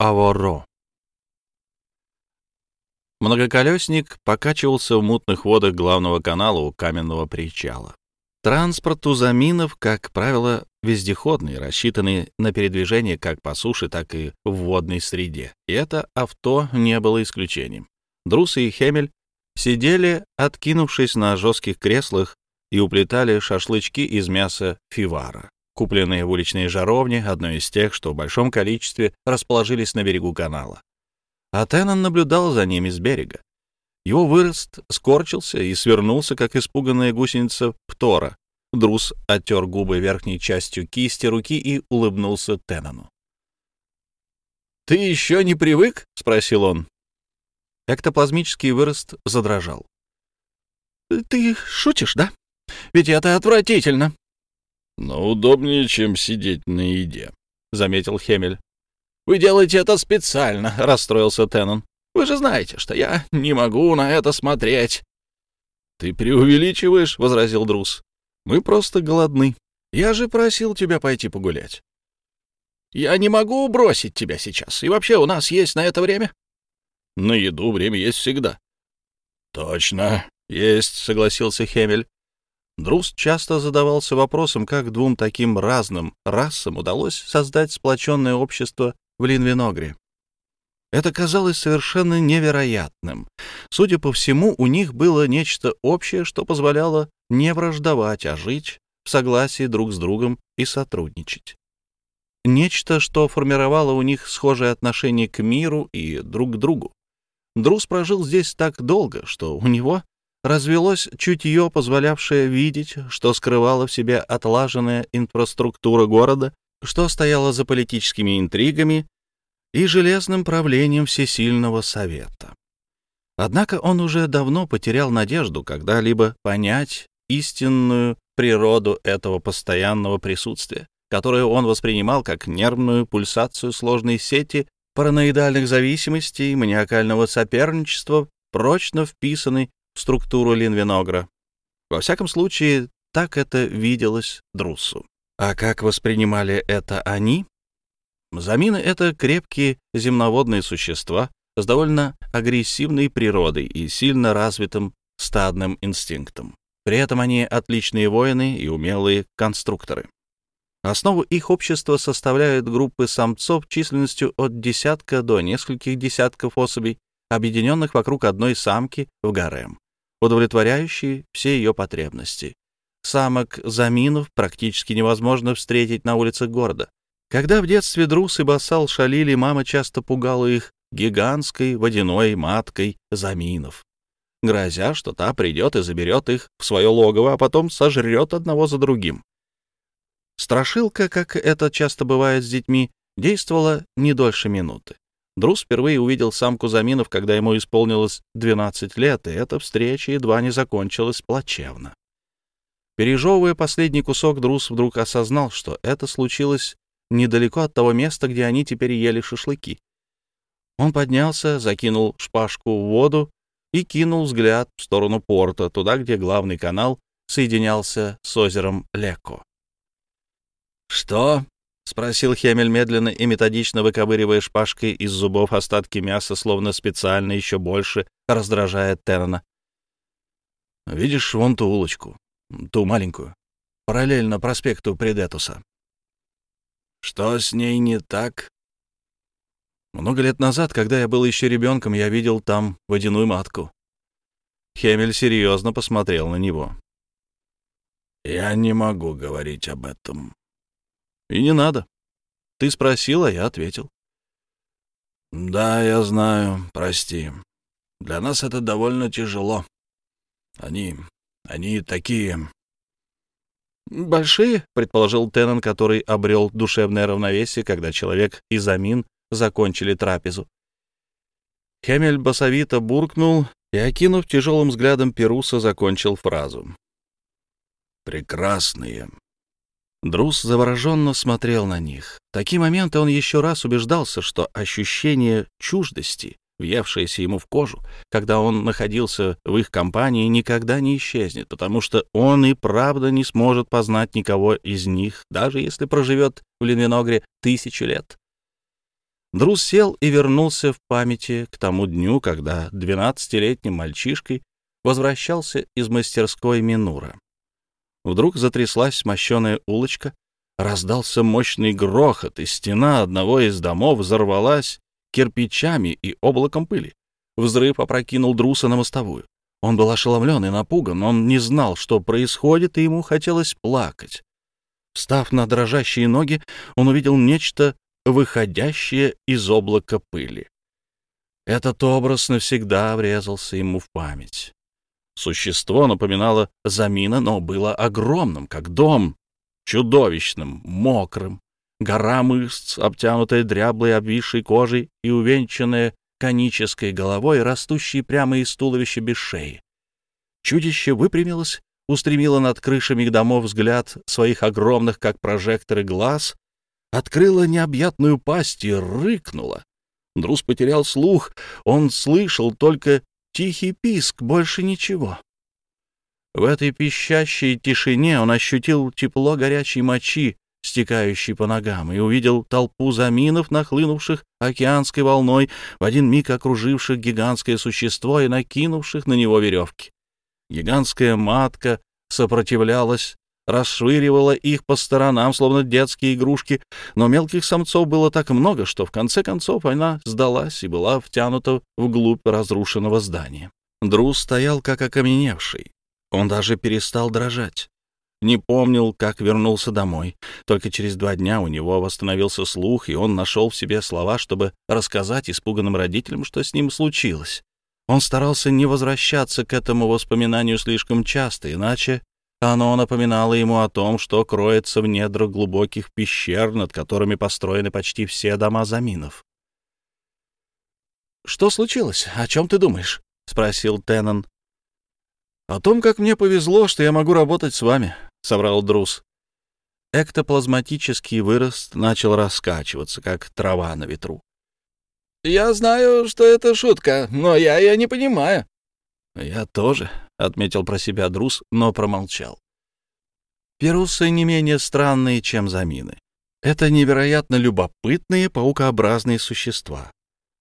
Аворо. Многоколесник покачивался в мутных водах главного канала у каменного причала. Транспорт заминов, как правило, вездеходный, рассчитанный на передвижение как по суше, так и в водной среде. И это авто не было исключением. Друс и Хемель сидели, откинувшись на жестких креслах, и уплетали шашлычки из мяса фивара, купленные в уличной жаровне, одной из тех, что в большом количестве расположились на берегу канала. А Теннон наблюдал за ними с берега. Его вырост скорчился и свернулся, как испуганная гусеница Птора. Друс оттер губы верхней частью кисти руки и улыбнулся Теннону. «Ты еще не привык?» — спросил он. Эктоплазмический вырост задрожал. «Ты шутишь, да? Ведь это отвратительно». «Но удобнее, чем сидеть на еде», — заметил Хемель. «Вы делаете это специально», — расстроился Теннон. «Вы же знаете, что я не могу на это смотреть». «Ты преувеличиваешь», — возразил Друс. «Мы просто голодны. Я же просил тебя пойти погулять». «Я не могу бросить тебя сейчас. И вообще у нас есть на это время?» «На еду время есть всегда». «Точно, есть», — согласился Хемель. Друз часто задавался вопросом, как двум таким разным расам удалось создать сплоченное общество в Линвиногре. Это казалось совершенно невероятным. Судя по всему, у них было нечто общее, что позволяло не враждовать, а жить в согласии друг с другом и сотрудничать. Нечто, что формировало у них схожее отношение к миру и друг к другу. Друз прожил здесь так долго, что у него развелось чутье, позволявшее видеть, что скрывала в себе отлаженная инфраструктура города, что стояло за политическими интригами и железным правлением Всесильного Совета. Однако он уже давно потерял надежду когда-либо понять истинную природу этого постоянного присутствия, которое он воспринимал как нервную пульсацию сложной сети параноидальных зависимостей, маниакального соперничества, прочно вписанной структуру Линвиногра. Во всяком случае, так это виделось Друсу. А как воспринимали это они? Замины — это крепкие земноводные существа с довольно агрессивной природой и сильно развитым стадным инстинктом. При этом они отличные воины и умелые конструкторы. Основу их общества составляют группы самцов численностью от десятка до нескольких десятков особей, объединенных вокруг одной самки в гарем, удовлетворяющей все ее потребности. Самок заминов практически невозможно встретить на улицах города. Когда в детстве Друс и Басал шалили, мама часто пугала их гигантской водяной маткой заминов, грозя, что та придет и заберет их в свое логово, а потом сожрет одного за другим. Страшилка, как это часто бывает с детьми, действовала не дольше минуты. Друз впервые увидел самку заминов, когда ему исполнилось 12 лет, и эта встреча едва не закончилась плачевно. Пережевывая последний кусок, Друз вдруг осознал, что это случилось недалеко от того места, где они теперь ели шашлыки. Он поднялся, закинул шпажку в воду и кинул взгляд в сторону порта, туда, где главный канал соединялся с озером Леко. «Что?» — спросил Хемель медленно и методично выковыривая шпажкой из зубов остатки мяса, словно специально еще больше раздражая Терна. «Видишь вон ту улочку, ту маленькую, параллельно проспекту Предетуса?» «Что с ней не так?» «Много лет назад, когда я был еще ребенком, я видел там водяную матку». Хемель серьезно посмотрел на него. «Я не могу говорить об этом», и не надо. Ты спросил, а я ответил. Да, я знаю, прости. Для нас это довольно тяжело. Они... они такие... «Большие», — предположил Теннон, который обрел душевное равновесие, когда человек и Замин закончили трапезу. Хемель басовито буркнул и, окинув тяжелым взглядом Перуса, закончил фразу. «Прекрасные. Друз завороженно смотрел на них. В такие моменты он еще раз убеждался, что ощущение чуждости, въевшееся ему в кожу, когда он находился в их компании, никогда не исчезнет, потому что он и правда не сможет познать никого из них, даже если проживет в Ленвиногре тысячу лет. Друз сел и вернулся в памяти к тому дню, когда двенадцатилетним мальчишкой возвращался из мастерской Минура. Вдруг затряслась мощеная улочка, раздался мощный грохот, и стена одного из домов взорвалась кирпичами и облаком пыли. Взрыв опрокинул Друса на мостовую. Он был ошеломлен и напуган, он не знал, что происходит, и ему хотелось плакать. Встав на дрожащие ноги, он увидел нечто, выходящее из облака пыли. Этот образ навсегда врезался ему в память. Существо напоминало Замина, но было огромным, как дом, чудовищным, мокрым. Гора мышц, обтянутая дряблой обвисшей кожей и увенчанная конической головой, растущей прямо из туловища без шеи. Чудище выпрямилось, устремило над крышами домов взгляд своих огромных, как прожекторы, глаз, открыло необъятную пасть и рыкнуло. Друз потерял слух, он слышал только тихий писк, больше ничего. В этой пищащей тишине он ощутил тепло горячей мочи, стекающей по ногам, и увидел толпу заминов, нахлынувших океанской волной, в один миг окруживших гигантское существо и накинувших на него веревки. Гигантская матка сопротивлялась, расшвыривала их по сторонам, словно детские игрушки, но мелких самцов было так много, что в конце концов она сдалась и была втянута вглубь разрушенного здания. Друз стоял как окаменевший. Он даже перестал дрожать. Не помнил, как вернулся домой. Только через два дня у него восстановился слух, и он нашел в себе слова, чтобы рассказать испуганным родителям, что с ним случилось. Он старался не возвращаться к этому воспоминанию слишком часто, иначе оно напоминало ему о том, что кроется в недрах глубоких пещер, над которыми построены почти все дома заминов. «Что случилось? О чем ты думаешь?» — спросил Теннон. «О том, как мне повезло, что я могу работать с вами», — соврал Друз. Эктоплазматический вырост начал раскачиваться, как трава на ветру. «Я знаю, что это шутка, но я ее не понимаю». «Я тоже», — отметил про себя Друз, но промолчал. Перусы не менее странные, чем замины. Это невероятно любопытные паукообразные существа.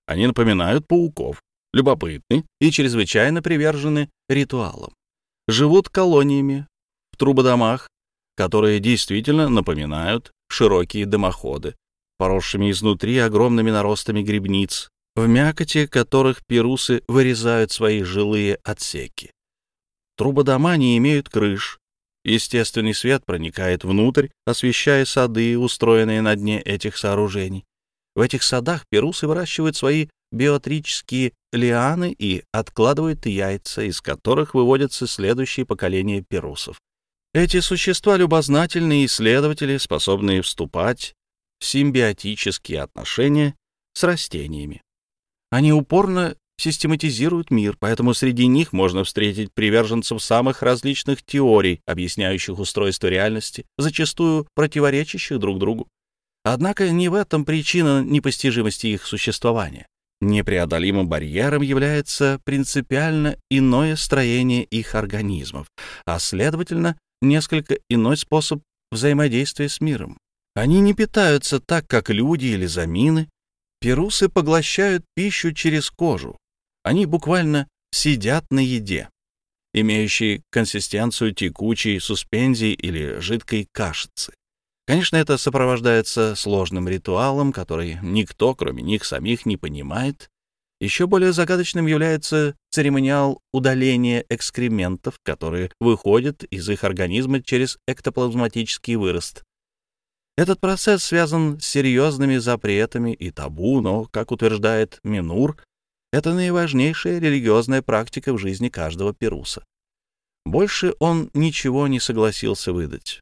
Они напоминают пауков, любопытны и чрезвычайно привержены ритуалам. Живут колониями в трубодомах, которые действительно напоминают широкие дымоходы, поросшими изнутри огромными наростами грибниц, в мякоти которых перусы вырезают свои жилые отсеки. Трубодома не имеют крыш. Естественный свет проникает внутрь, освещая сады, устроенные на дне этих сооружений. В этих садах перусы выращивают свои биотрические лианы и откладывают яйца, из которых выводятся следующие поколения перусов. Эти существа любознательные исследователи, способные вступать симбиотические отношения с растениями. Они упорно систематизируют мир, поэтому среди них можно встретить приверженцев самых различных теорий, объясняющих устройство реальности, зачастую противоречащих друг другу. Однако не в этом причина непостижимости их существования. Непреодолимым барьером является принципиально иное строение их организмов, а, следовательно, несколько иной способ взаимодействия с миром. Они не питаются так, как люди или замины. Перусы поглощают пищу через кожу. Они буквально сидят на еде, имеющей консистенцию текучей суспензии или жидкой кашицы. Конечно, это сопровождается сложным ритуалом, который никто, кроме них самих, не понимает. Еще более загадочным является церемониал удаления экскрементов, которые выходят из их организма через эктоплазматический вырост. Этот процесс связан с серьезными запретами и табу, но, как утверждает Минур, это наиважнейшая религиозная практика в жизни каждого перуса. Больше он ничего не согласился выдать.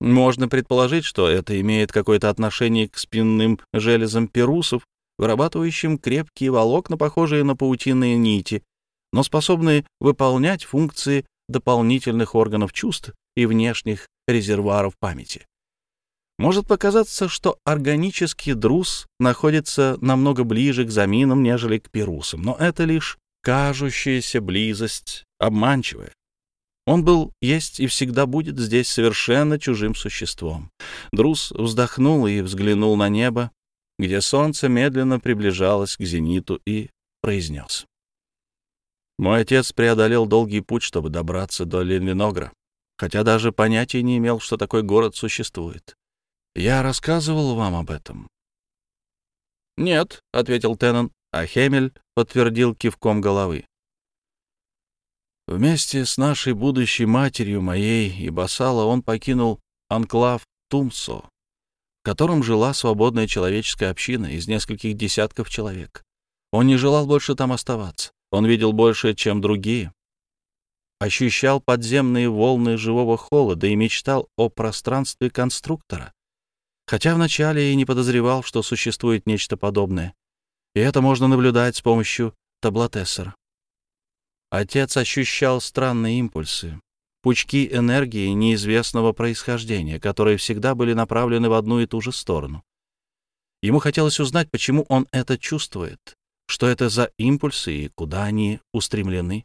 Можно предположить, что это имеет какое-то отношение к спинным железам перусов, вырабатывающим крепкие волокна, похожие на паутинные нити, но способные выполнять функции дополнительных органов чувств и внешних резервуаров памяти. Может показаться, что органический друз находится намного ближе к заминам, нежели к перусам, но это лишь кажущаяся близость, обманчивая. Он был, есть и всегда будет здесь совершенно чужим существом. Друз вздохнул и взглянул на небо. где солнце медленно приближалось к зениту, и произнес. Мой отец преодолел долгий путь, чтобы добраться до Ленвиногра, хотя даже понятия не имел, что такой город существует. Я рассказывал вам об этом. «Нет», — ответил Теннон, а Хемель подтвердил кивком головы. Вместе с нашей будущей матерью, моей и Басала, он покинул анклав Тумсо, в котором жила свободная человеческая община из нескольких десятков человек. Он не желал больше там оставаться. Он видел больше, чем другие. Ощущал подземные волны живого холода и мечтал о пространстве конструктора. Хотя вначале и не подозревал, что существует нечто подобное. И это можно наблюдать с помощью таблотессора. Отец ощущал странные импульсы, пучки энергии неизвестного происхождения, которые всегда были направлены в одну и ту же сторону. Ему хотелось узнать, почему он это чувствует, что это за импульсы и куда они устремлены.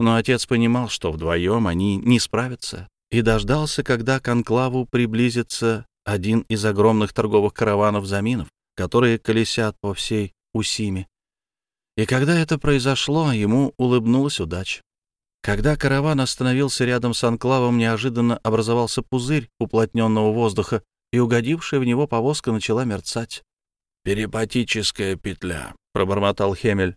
Но отец понимал, что вдвоем они не справятся, и дождался, когда к анклаву приблизится один из огромных торговых караванов заминов, которые колесят по всей Усиме. И когда это произошло, ему улыбнулась удача. Когда караван остановился рядом с анклавом, неожиданно образовался пузырь уплотненного воздуха, и угодившая в него повозка начала мерцать. «Перипатическая петля», — пробормотал Хемель.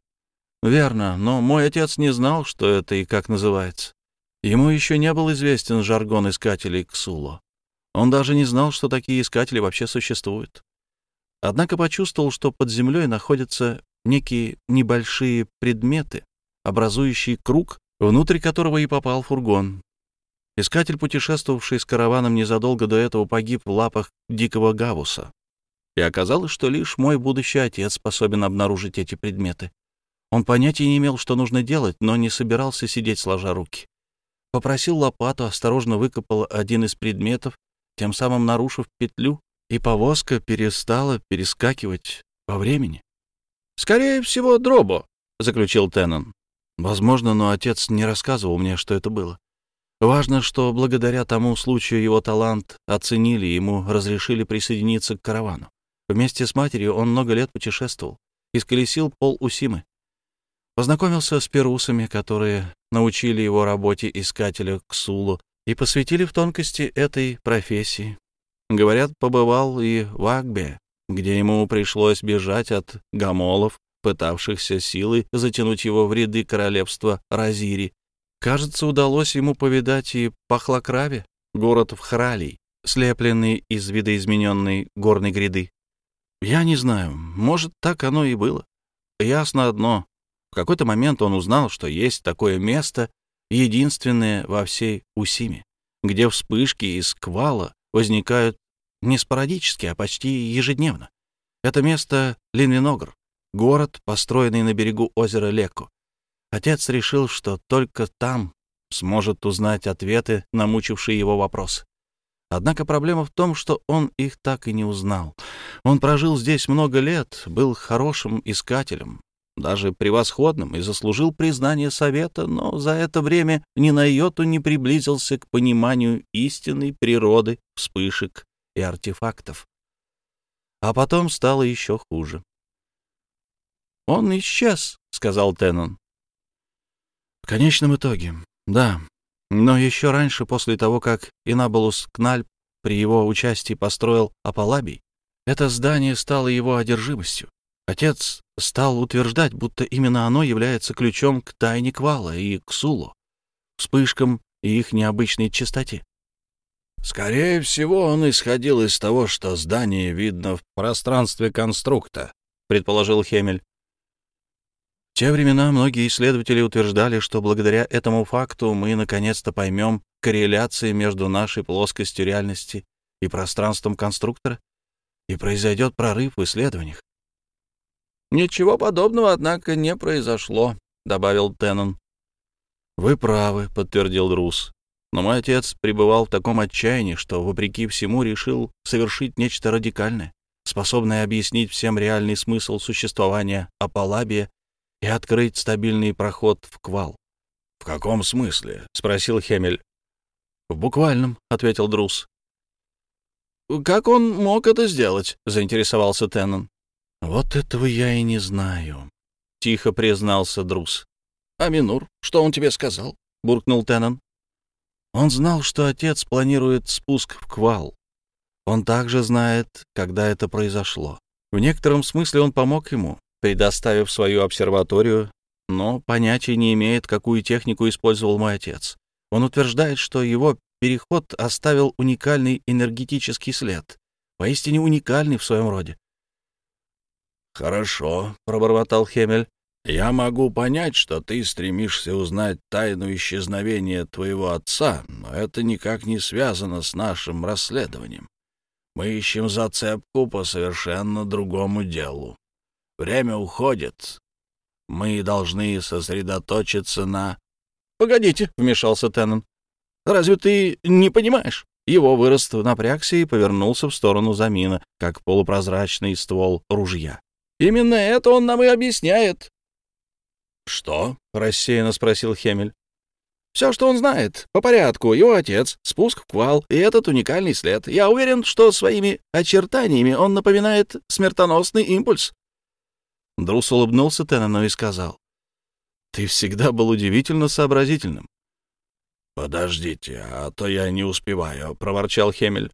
«Верно, но мой отец не знал, что это и как называется. Ему еще не был известен жаргон искателей Ксуло. Он даже не знал, что такие искатели вообще существуют. Однако почувствовал, что под землей находятся некие небольшие предметы, образующие круг, внутрь которого и попал фургон. Искатель, путешествовавший с караваном незадолго до этого, погиб в лапах дикого гавуса. И оказалось, что лишь мой будущий отец способен обнаружить эти предметы. Он понятия не имел, что нужно делать, но не собирался сидеть сложа руки. Попросил лопату, осторожно выкопал один из предметов, тем самым нарушив петлю, и повозка перестала перескакивать во времени. «Скорее всего, дробо», — заключил Теннон. «Возможно, но отец не рассказывал мне, что это было. Важно, что благодаря тому случаю его талант оценили, ему разрешили присоединиться к каравану. Вместе с матерью он много лет путешествовал, исколесил пол Усимы. Познакомился с перусами, которые научили его работе искателя Ксулу и посвятили в тонкости этой профессии. Говорят, побывал и в Агбе, где ему пришлось бежать от гамолов, пытавшихся силой затянуть его в ряды королевства Разири. Кажется, удалось ему повидать и Пахлакраве, город в Хралий, слепленный из видоизмененной горной гряды. Я не знаю, может, так оно и было. Ясно одно. В какой-то момент он узнал, что есть такое место, единственное во всей Усиме, где вспышки из квала возникают не спорадически, а почти ежедневно. Это место — Линвиногр, город, построенный на берегу озера Леку. Отец решил, что только там сможет узнать ответы на мучившие его вопросы. Однако проблема в том, что он их так и не узнал. Он прожил здесь много лет, был хорошим искателем, даже превосходным, и заслужил признание совета, но за это время ни на йоту не приблизился к пониманию истинной природы вспышек и артефактов. А потом стало еще хуже. «Он исчез», — сказал Теннон. «В конечном итоге, да. Но еще раньше, после того, как Инаболус Кнальп при его участии построил Апалабий, это здание стало его одержимостью. Отец стал утверждать, будто именно оно является ключом к тайне Квала и к Сулу, вспышкам и их необычной чистоте. Скорее всего, он исходил из того, что здание видно в пространстве конструкта, предположил Хемель. В те времена многие исследователи утверждали, что благодаря этому факту мы наконец-то поймем корреляции между нашей плоскостью реальности и пространством конструктора, и произойдет прорыв в исследованиях. «Ничего подобного, однако, не произошло», — добавил Теннон. «Вы правы», — подтвердил Рус. «Но мой отец пребывал в таком отчаянии, что, вопреки всему, решил совершить нечто радикальное, способное объяснить всем реальный смысл существования Апалабия и открыть стабильный проход в Квал». «В каком смысле?» — спросил Хемель. «В буквальном», — ответил Друс. «Как он мог это сделать?» — заинтересовался Теннон. «Вот этого я и не знаю», — тихо признался Друз. «А Минур, что он тебе сказал?» — буркнул Теннон. Он знал, что отец планирует спуск в Квал. Он также знает, когда это произошло. В некотором смысле он помог ему, предоставив свою обсерваторию, но понятия не имеет, какую технику использовал мой отец. Он утверждает, что его переход оставил уникальный энергетический след, поистине уникальный в своем роде. «Хорошо», — пробормотал Хемель. «Я могу понять, что ты стремишься узнать тайну исчезновения твоего отца, но это никак не связано с нашим расследованием. Мы ищем зацепку по совершенно другому делу. Время уходит. Мы должны сосредоточиться на...» «Погодите», — вмешался Теннон. «Разве ты не понимаешь?» Его вырост напрягся и повернулся в сторону Замина, как полупрозрачный ствол ружья. «Именно это он нам и объясняет. «Что?» — рассеянно спросил Хемель. «Все, что он знает. По порядку. Его отец, спуск в квал и этот уникальный след. Я уверен, что своими очертаниями он напоминает смертоносный импульс». Друс улыбнулся Теннону и сказал. «Ты всегда был удивительно сообразительным». «Подождите, а то я не успеваю», — проворчал Хемель.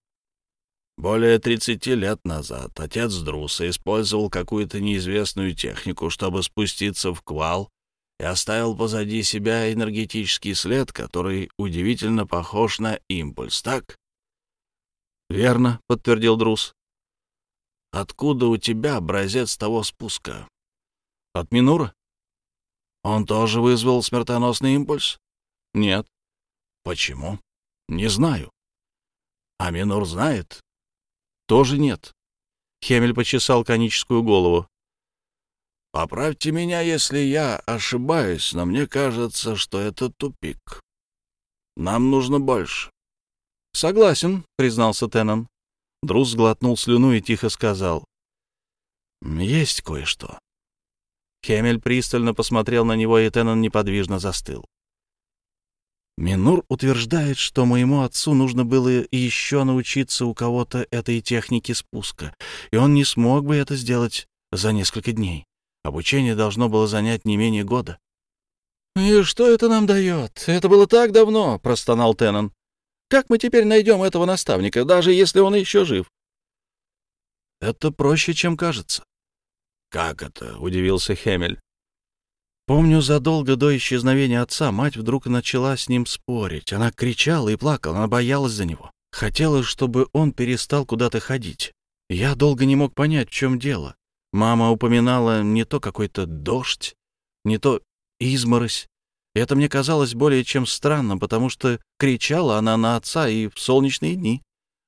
Более 30 лет назад отец Друса использовал какую-то неизвестную технику, чтобы спуститься в квал и оставил позади себя энергетический след, который удивительно похож на импульс, так? «Верно», — подтвердил Друс. «Откуда у тебя образец того спуска?» «От Минура». «Он тоже вызвал смертоносный импульс?» «Нет». «Почему?» «Не знаю». «А Минур знает?» «Тоже нет». Хемель почесал коническую голову. Поправьте меня, если я ошибаюсь, но мне кажется, что это тупик. Нам нужно больше. — Согласен, — признался Теннон. Друз глотнул слюну и тихо сказал. — Есть кое-что. Хемель пристально посмотрел на него, и Теннон неподвижно застыл. Минур утверждает, что моему отцу нужно было еще научиться у кого-то этой технике спуска, и он не смог бы это сделать за несколько дней. Обучение должно было занять не менее года. «И что это нам дает? Это было так давно», — простонал Теннон. «Как мы теперь найдем этого наставника, даже если он еще жив?» «Это проще, чем кажется». «Как это?» — удивился Хемель. Помню, задолго до исчезновения отца мать вдруг начала с ним спорить. Она кричала и плакала, она боялась за него. Хотела, чтобы он перестал куда-то ходить. Я долго не мог понять, в чем дело. Мама упоминала не то какой-то дождь, не то изморозь. И это мне казалось более чем странным, потому что кричала она на отца и в солнечные дни.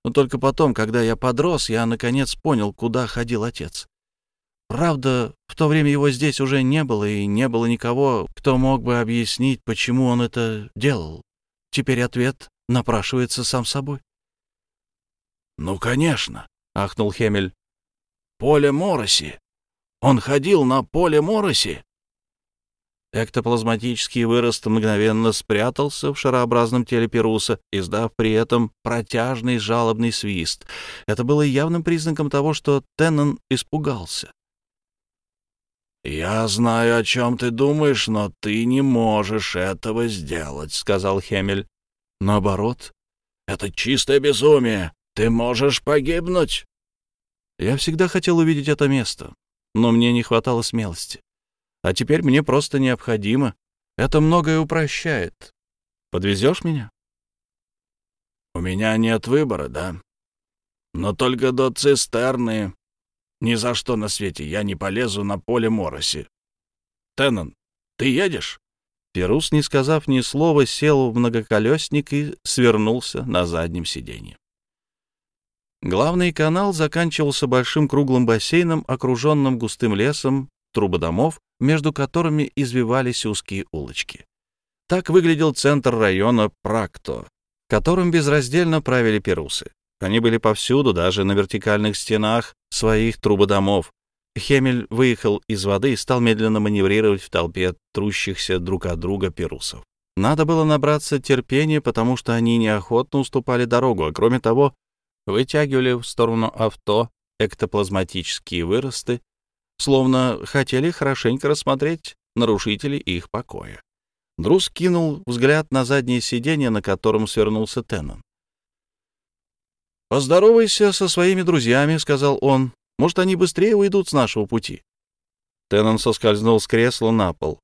Но только потом, когда я подрос, я наконец понял, куда ходил отец. Правда, в то время его здесь уже не было, и не было никого, кто мог бы объяснить, почему он это делал. Теперь ответ напрашивается сам собой. «Ну, конечно», — ахнул Хемель поле Мороси. Он ходил на поле Мороси. Эктоплазматический вырост мгновенно спрятался в шарообразном теле Перуса, издав при этом протяжный жалобный свист. Это было явным признаком того, что Теннон испугался. «Я знаю, о чем ты думаешь, но ты не можешь этого сделать», — сказал Хемель. «Наоборот, это чистое безумие. Ты можешь погибнуть». Я всегда хотел увидеть это место, но мне не хватало смелости. А теперь мне просто необходимо. Это многое упрощает. Подвезешь меня? У меня нет выбора, да? Но только до цистерны. Ни за что на свете я не полезу на поле Мороси. Теннон, ты едешь? Перус, не сказав ни слова, сел в многоколесник и свернулся на заднем сиденье. Главный канал заканчивался большим круглым бассейном, окруженным густым лесом трубодомов, между которыми извивались узкие улочки. Так выглядел центр района Практо, которым безраздельно правили перусы. Они были повсюду, даже на вертикальных стенах своих трубодомов. Хемель выехал из воды и стал медленно маневрировать в толпе трущихся друг от друга перусов. Надо было набраться терпения, потому что они неохотно уступали дорогу, а кроме того, вытягивали в сторону авто эктоплазматические выросты, словно хотели хорошенько рассмотреть нарушителей их покоя. Друз кинул взгляд на заднее сиденье, на котором свернулся Теннон. «Поздоровайся со своими друзьями», — сказал он. «Может, они быстрее уйдут с нашего пути». Теннон соскользнул с кресла на пол.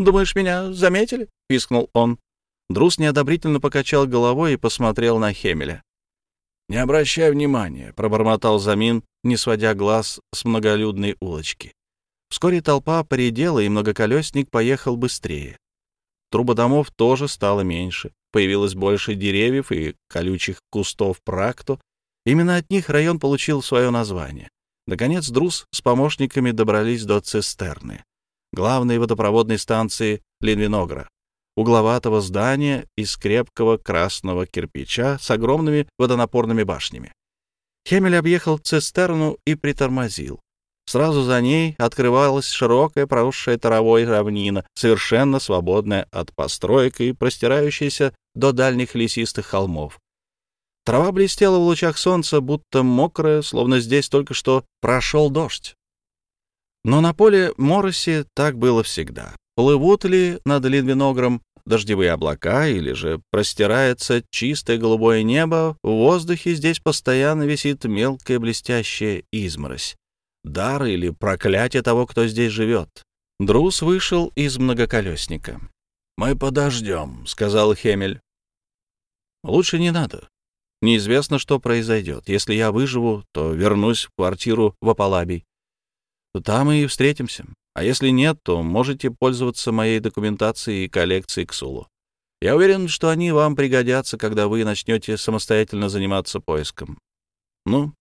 «Думаешь, меня заметили?» — пискнул он. Друз неодобрительно покачал головой и посмотрел на Хемеля. «Не обращай внимания», — пробормотал Замин, не сводя глаз с многолюдной улочки. Вскоре толпа поредела, и многоколесник поехал быстрее. Трубодомов тоже стало меньше, появилось больше деревьев и колючих кустов практо. Именно от них район получил свое название. Наконец Друз с помощниками добрались до цистерны, главной водопроводной станции Линвиногра, угловатого здания из крепкого красного кирпича с огромными водонапорными башнями. Хемель объехал цистерну и притормозил. Сразу за ней открывалась широкая, проросшая травой равнина, совершенно свободная от построек и простирающаяся до дальних лесистых холмов. Трава блестела в лучах солнца, будто мокрая, словно здесь только что прошел дождь. Но на поле Мороси так было всегда. Плывут ли над Линвиногром дождевые облака или же простирается чистое голубое небо, в воздухе здесь постоянно висит мелкая блестящая изморозь дар или проклятие того, кто здесь живет. Друз вышел из многоколесника. «Мы подождем», — сказал Хемель. «Лучше не надо. Неизвестно, что произойдет. Если я выживу, то вернусь в квартиру в Апалабий. Там и встретимся. А если нет, то можете пользоваться моей документацией и коллекцией Ксулу. Я уверен, что они вам пригодятся, когда вы начнете самостоятельно заниматься поиском. Ну,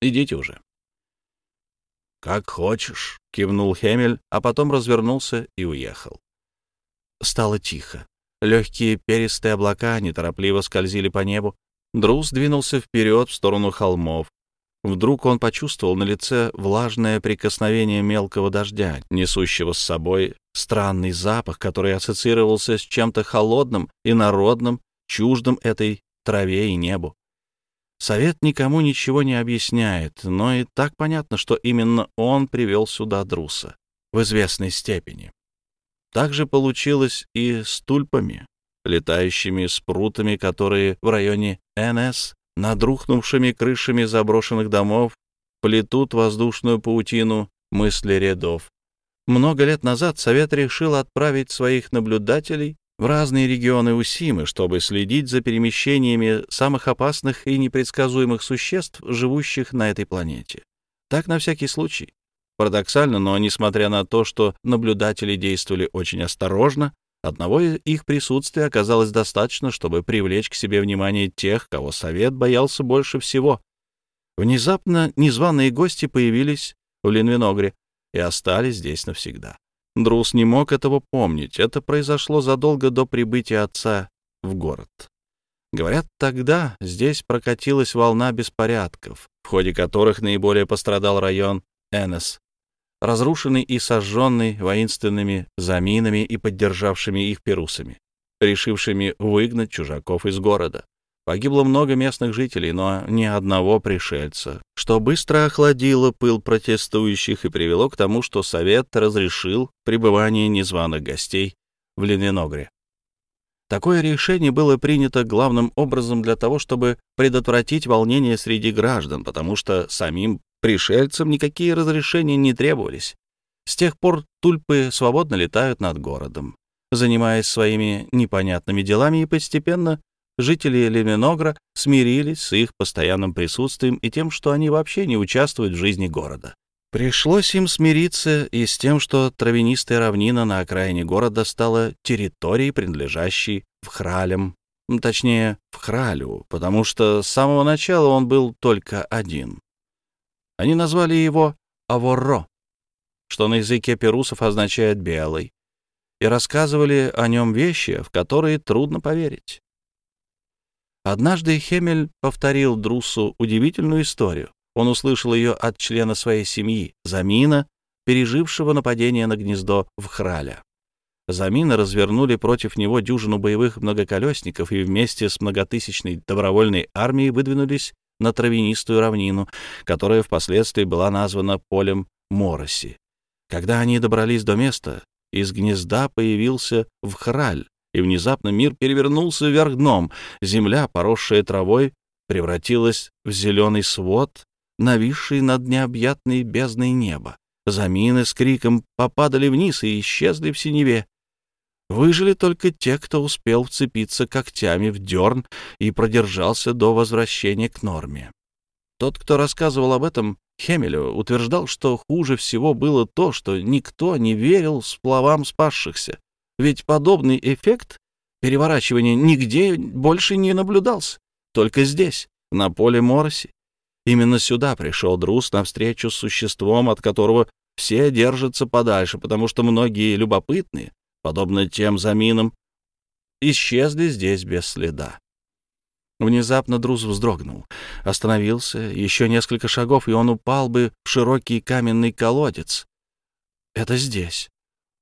идите уже. «Как хочешь», — кивнул Хемель, а потом развернулся и уехал. Стало тихо. Легкие перистые облака неторопливо скользили по небу. Друз двинулся вперед в сторону холмов. Вдруг он почувствовал на лице влажное прикосновение мелкого дождя, несущего с собой странный запах, который ассоциировался с чем-то холодным и народным, чуждым этой траве и небу. Совет никому ничего не объясняет, но и так понятно, что именно он привел сюда Друса в известной степени. Так же получилось и с тульпами, летающими спрутами, которые в районе НС над рухнувшими крышами заброшенных домов плетут воздушную паутину мысли рядов. Много лет назад Совет решил отправить своих наблюдателей в разные регионы Усимы, чтобы следить за перемещениями самых опасных и непредсказуемых существ, живущих на этой планете. Так на всякий случай. Парадоксально, но несмотря на то, что наблюдатели действовали очень осторожно, одного их присутствия оказалось достаточно, чтобы привлечь к себе внимание тех, кого Совет боялся больше всего. Внезапно незваные гости появились в Линвиногре и остались здесь навсегда. Друс не мог этого помнить. Это произошло задолго до прибытия отца в город. Говорят, тогда здесь прокатилась волна беспорядков, в ходе которых наиболее пострадал район Энес, разрушенный и сожженный воинственными заминами и поддержавшими их перусами, решившими выгнать чужаков из города. Погибло много местных жителей, но ни одного пришельца, что быстро охладило пыл протестующих и привело к тому, что Совет разрешил пребывание незваных гостей в Лениногре. Такое решение было принято главным образом для того, чтобы предотвратить волнение среди граждан, потому что самим пришельцам никакие разрешения не требовались. С тех пор тульпы свободно летают над городом, занимаясь своими непонятными делами и постепенно жители Леминогра смирились с их постоянным присутствием и тем, что они вообще не участвуют в жизни города. Пришлось им смириться и с тем, что травянистая равнина на окраине города стала территорией, принадлежащей в Хралям, точнее, в Хралю, потому что с самого начала он был только один. Они назвали его Аворро, что на языке перусов означает «белый», и рассказывали о нем вещи, в которые трудно поверить. Однажды Хемель повторил Друсу удивительную историю. Он услышал ее от члена своей семьи, Замина, пережившего нападение на гнездо в Храля. Замина развернули против него дюжину боевых многоколесников и вместе с многотысячной добровольной армией выдвинулись на травянистую равнину, которая впоследствии была названа полем Мороси, Когда они добрались до места, из гнезда появился вхраль, и внезапно мир перевернулся вверх дном. Земля, поросшая травой, превратилась в зеленый свод, нависший над необъятной бездной неба. Замины с криком попадали вниз и исчезли в синеве. Выжили только те, кто успел вцепиться когтями в дерн и продержался до возвращения к норме. Тот, кто рассказывал об этом, Хемелю, утверждал, что хуже всего было то, что никто не верил сплавам спасшихся, ведь подобный эффект переворачивания нигде больше не наблюдался, только здесь, на поле Мороси. Именно сюда пришел Друс навстречу с существом, от которого все держатся подальше, потому что многие любопытные, подобно тем заминам, исчезли здесь без следа. Внезапно Друз вздрогнул, остановился, еще несколько шагов, и он упал бы в широкий каменный колодец. Это здесь.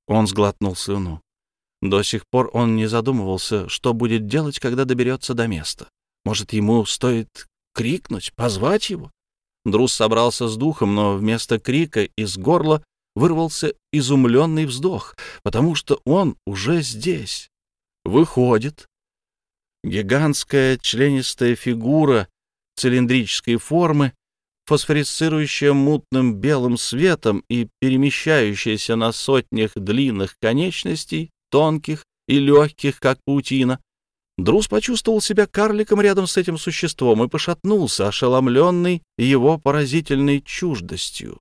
Он сглотнул слюну. До сих пор он не задумывался, что будет делать, когда доберется до места. Может, ему стоит крикнуть, позвать его? Друз собрался с духом, но вместо крика из горла вырвался изумленный вздох, потому что он уже здесь. Выходит, гигантская членистая фигура цилиндрической формы, фосфорицирующая мутным белым светом и перемещающаяся на сотнях длинных конечностей, тонких и легких, как паутина. Друз почувствовал себя карликом рядом с этим существом и пошатнулся, ошеломленный его поразительной чуждостью.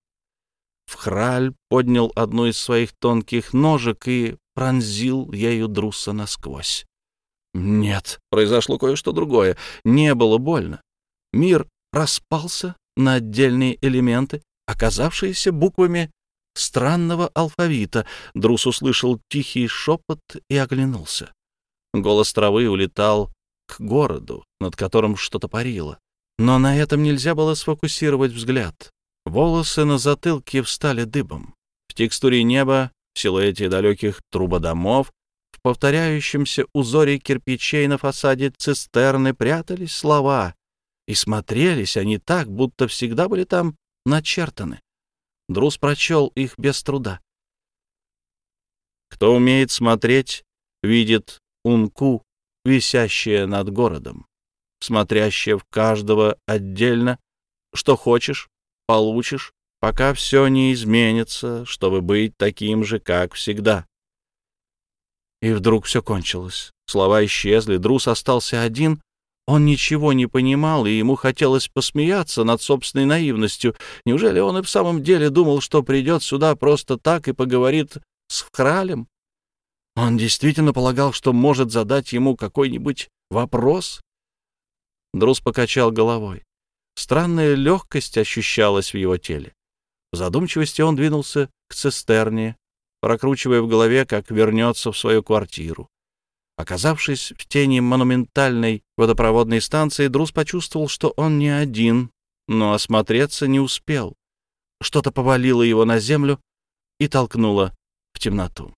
Вхраль поднял одну из своих тонких ножек и пронзил ею Друса насквозь. Нет, произошло кое-что другое. Не было больно. Мир распался на отдельные элементы, оказавшиеся буквами странного алфавита. Друс услышал тихий шепот и оглянулся. Голос травы улетал к городу, над которым что-то парило. Но на этом нельзя было сфокусировать взгляд. Волосы на затылке встали дыбом. В текстуре неба, в силуэте далеких трубодомов, в повторяющемся узоре кирпичей на фасаде цистерны прятались слова, и смотрелись они так, будто всегда были там начертаны. Друз прочел их без труда. Кто умеет смотреть, видит унку, висящее над городом, смотрящее в каждого отдельно, что хочешь, получишь, пока все не изменится, чтобы быть таким же, как всегда. И вдруг все кончилось. Слова исчезли, Друз остался один, он ничего не понимал, и ему хотелось посмеяться над собственной наивностью. Неужели он и в самом деле думал, что придет сюда просто так и поговорит с Хралем? Он действительно полагал, что может задать ему какой-нибудь вопрос? Друз покачал головой. Странная легкость ощущалась в его теле. В задумчивости он двинулся к цистерне, прокручивая в голове, как вернется в свою квартиру. Оказавшись в тени монументальной водопроводной станции, Друз почувствовал, что он не один, но осмотреться не успел. Что-то повалило его на землю и толкнуло в темноту.